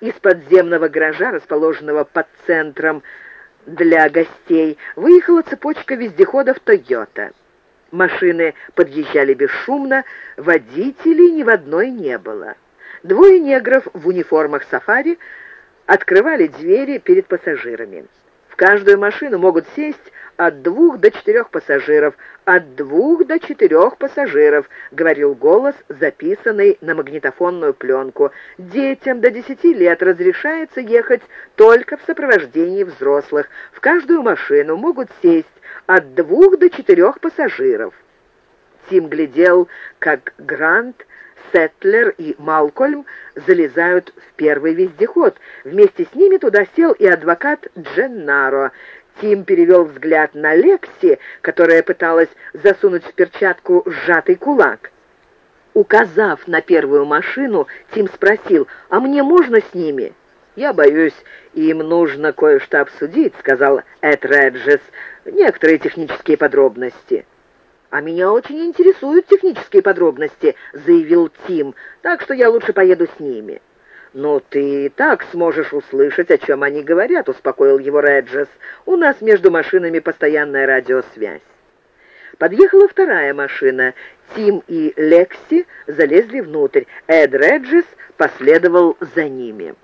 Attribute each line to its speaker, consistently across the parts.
Speaker 1: Из подземного гаража, расположенного под центром для гостей, выехала цепочка вездеходов «Тойота». Машины подъезжали бесшумно, водителей ни в одной не было. Двое негров в униформах сафари открывали двери перед пассажирами. В каждую машину могут сесть от двух до четырех пассажиров, от двух до четырех пассажиров», — говорил голос, записанный на магнитофонную пленку. «Детям до десяти лет разрешается ехать только в сопровождении взрослых. В каждую машину могут сесть от двух до четырех пассажиров». Тим глядел, как Грант Сетлер и Малкольм залезают в первый вездеход. Вместе с ними туда сел и адвокат Дженнаро. Тим перевел взгляд на Лекси, которая пыталась засунуть в перчатку сжатый кулак. Указав на первую машину, Тим спросил, «А мне можно с ними?» «Я боюсь, им нужно кое-что обсудить», — сказал Эд Реджес. «Некоторые технические подробности». «А меня очень интересуют технические подробности», — заявил Тим, «так что я лучше поеду с ними». «Ну, ты и так сможешь услышать, о чем они говорят», — успокоил его Реджес. «У нас между машинами постоянная радиосвязь». Подъехала вторая машина. Тим и Лекси залезли внутрь. Эд Реджес последовал за ними.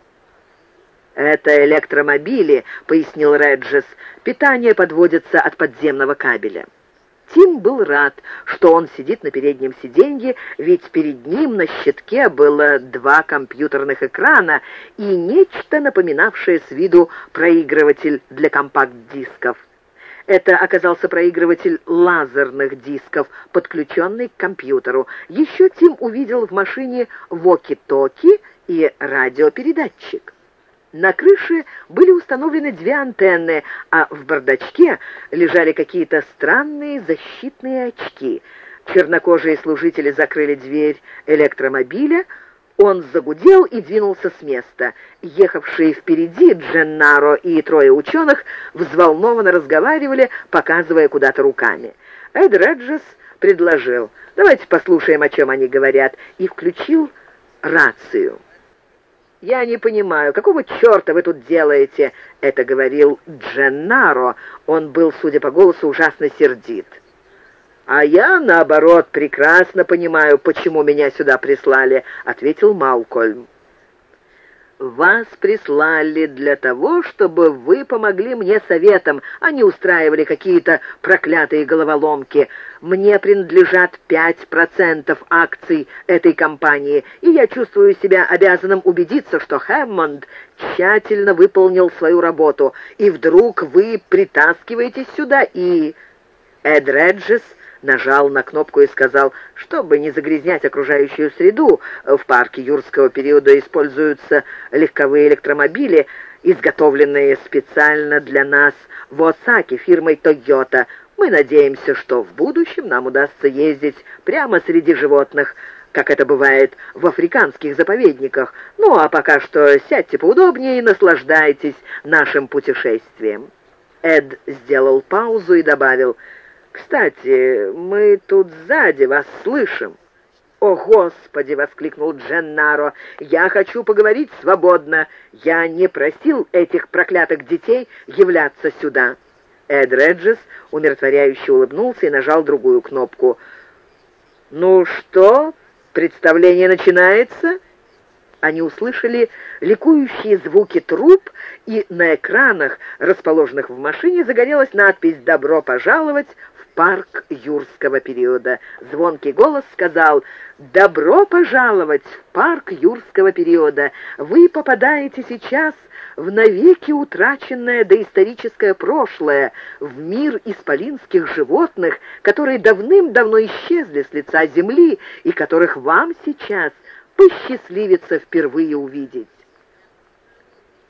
Speaker 1: «Это электромобили», — пояснил Реджес. «Питание подводится от подземного кабеля». Тим был рад, что он сидит на переднем сиденье, ведь перед ним на щитке было два компьютерных экрана и нечто напоминавшее с виду проигрыватель для компакт-дисков. Это оказался проигрыватель лазерных дисков, подключенный к компьютеру. Еще Тим увидел в машине воки-токи и радиопередатчик. На крыше были установлены две антенны, а в бардачке лежали какие-то странные защитные очки. Чернокожие служители закрыли дверь электромобиля, он загудел и двинулся с места. Ехавшие впереди Дженнаро и трое ученых взволнованно разговаривали, показывая куда-то руками. Эд Реджес предложил, давайте послушаем, о чем они говорят, и включил рацию. «Я не понимаю, какого черта вы тут делаете?» — это говорил Дженнаро. Он был, судя по голосу, ужасно сердит. «А я, наоборот, прекрасно понимаю, почему меня сюда прислали», — ответил Малкольм. Вас прислали для того, чтобы вы помогли мне советом, а не устраивали какие-то проклятые головоломки. Мне принадлежат пять процентов акций этой компании, и я чувствую себя обязанным убедиться, что Хэммонд тщательно выполнил свою работу, и вдруг вы притаскиваетесь сюда и... Эд Реджес нажал на кнопку и сказал, чтобы не загрязнять окружающую среду, в парке юрского периода используются легковые электромобили, изготовленные специально для нас в Осаке фирмой Toyota. Мы надеемся, что в будущем нам удастся ездить прямо среди животных, как это бывает в африканских заповедниках. Ну, а пока что сядьте поудобнее и наслаждайтесь нашим путешествием». Эд сделал паузу и добавил – «Кстати, мы тут сзади вас слышим». «О, Господи!» — воскликнул Дженнаро. «Я хочу поговорить свободно. Я не просил этих проклятых детей являться сюда». Эд Реджес умиротворяюще улыбнулся и нажал другую кнопку. «Ну что, представление начинается?» Они услышали ликующие звуки труб, и на экранах, расположенных в машине, загорелась надпись «Добро пожаловать парк юрского периода. Звонкий голос сказал «Добро пожаловать в парк юрского периода! Вы попадаете сейчас в навеки утраченное доисторическое прошлое, в мир исполинских животных, которые давным-давно исчезли с лица земли и которых вам сейчас посчастливится впервые увидеть».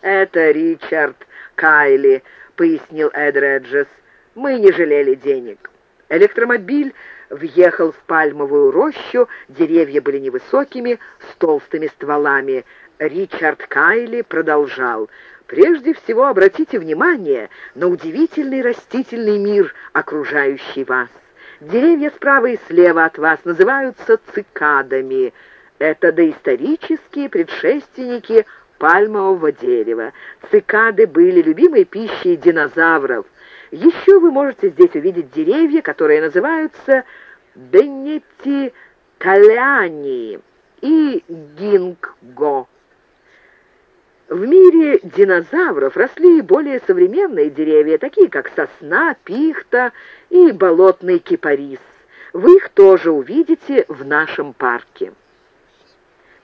Speaker 1: «Это Ричард Кайли», — пояснил Эдреджес. «Мы не жалели денег». Электромобиль въехал в пальмовую рощу, деревья были невысокими, с толстыми стволами. Ричард Кайли продолжал. «Прежде всего обратите внимание на удивительный растительный мир, окружающий вас. Деревья справа и слева от вас называются цикадами. Это доисторические предшественники пальмового дерева. Цикады были любимой пищей динозавров. Еще вы можете здесь увидеть деревья, которые называются беннетикаляни и гингго. В мире динозавров росли более современные деревья, такие как сосна, пихта и болотный кипарис. Вы их тоже увидите в нашем парке.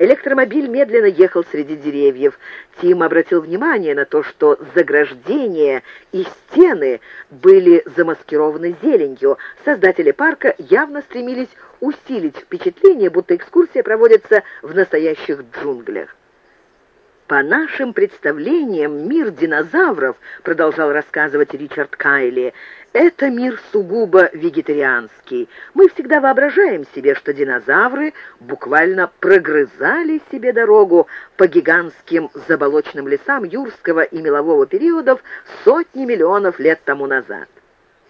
Speaker 1: Электромобиль медленно ехал среди деревьев. Тим обратил внимание на то, что заграждения и стены были замаскированы зеленью. Создатели парка явно стремились усилить впечатление, будто экскурсия проводится в настоящих джунглях. «По нашим представлениям, мир динозавров, — продолжал рассказывать Ричард Кайли, — это мир сугубо вегетарианский. Мы всегда воображаем себе, что динозавры буквально прогрызали себе дорогу по гигантским заболоченным лесам юрского и мелового периодов сотни миллионов лет тому назад.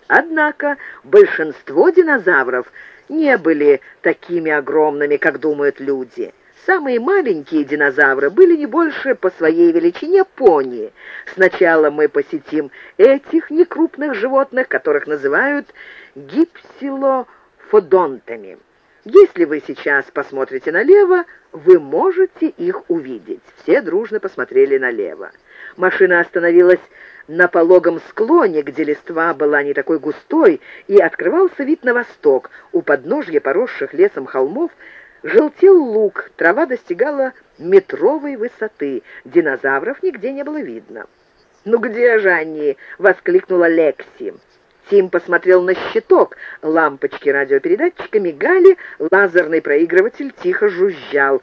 Speaker 1: Однако большинство динозавров не были такими огромными, как думают люди — Самые маленькие динозавры были не больше по своей величине пони. Сначала мы посетим этих некрупных животных, которых называют гипсилофодонтами. Если вы сейчас посмотрите налево, вы можете их увидеть. Все дружно посмотрели налево. Машина остановилась на пологом склоне, где листва была не такой густой, и открывался вид на восток. У подножья поросших лесом холмов Желтел луг, трава достигала метровой высоты, динозавров нигде не было видно. «Ну где же они?» — воскликнула Лекси. Тим посмотрел на щиток, лампочки радиопередатчика мигали, лазерный проигрыватель тихо жужжал.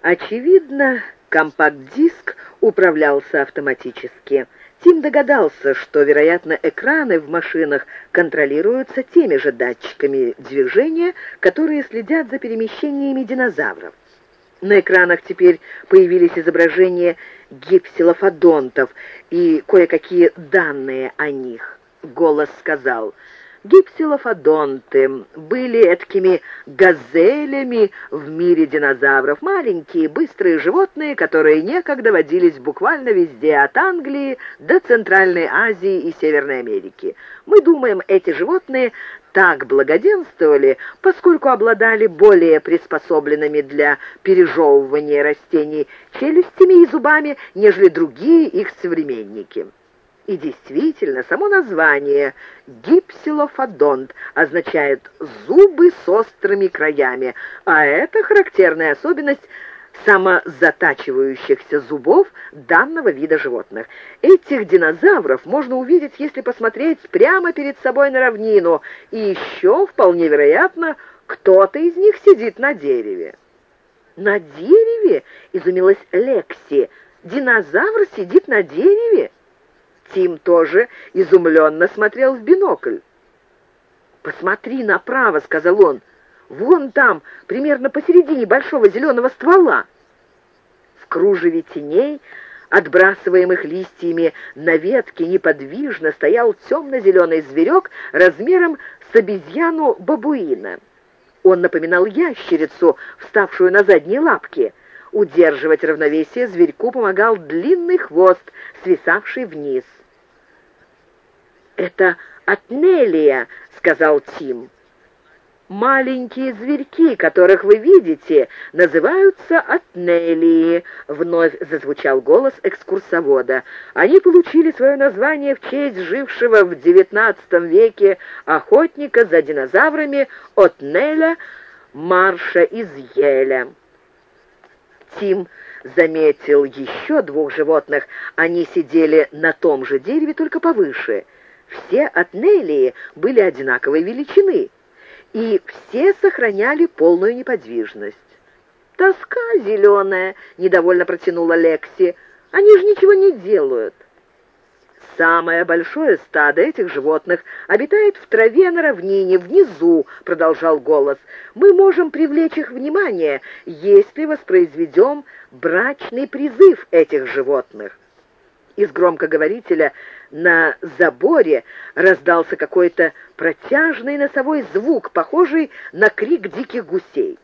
Speaker 1: Очевидно, компакт-диск управлялся автоматически. Тим догадался, что, вероятно, экраны в машинах контролируются теми же датчиками движения, которые следят за перемещениями динозавров. На экранах теперь появились изображения гипсилофодонтов и кое-какие данные о них. Голос сказал — Гипсилофодонты были такими газелями в мире динозавров, маленькие, быстрые животные, которые некогда водились буквально везде, от Англии до Центральной Азии и Северной Америки. Мы думаем, эти животные так благоденствовали, поскольку обладали более приспособленными для пережевывания растений челюстями и зубами, нежели другие их современники. И действительно, само название «гипсилофодонт» означает «зубы с острыми краями», а это характерная особенность самозатачивающихся зубов данного вида животных. Этих динозавров можно увидеть, если посмотреть прямо перед собой на равнину, и еще, вполне вероятно, кто-то из них сидит на дереве. «На дереве?» — изумилась Лекси. «Динозавр сидит на дереве?» Тим тоже изумленно смотрел в бинокль. «Посмотри направо», — сказал он. «Вон там, примерно посередине большого зеленого ствола». В кружеве теней, отбрасываемых листьями на ветке, неподвижно стоял темно-зеленый зверек размером с обезьяну бабуина. Он напоминал ящерицу, вставшую на задние лапки. Удерживать равновесие зверьку помогал длинный хвост, свисавший вниз. «Это Атнелия», — сказал Тим. «Маленькие зверьки, которых вы видите, называются Атнелии», — вновь зазвучал голос экскурсовода. «Они получили свое название в честь жившего в XIX веке охотника за динозаврами Отнеля Марша из Еля». Тим заметил еще двух животных. Они сидели на том же дереве, только повыше — все отнелии были одинаковой величины, и все сохраняли полную неподвижность. «Тоска зеленая», — недовольно протянула Лекси, — «они же ничего не делают». «Самое большое стадо этих животных обитает в траве на равнине, внизу», — продолжал голос. «Мы можем привлечь их внимание, если воспроизведем брачный призыв этих животных». Из громкоговорителя на заборе раздался какой-то протяжный носовой звук, похожий на крик диких гусей.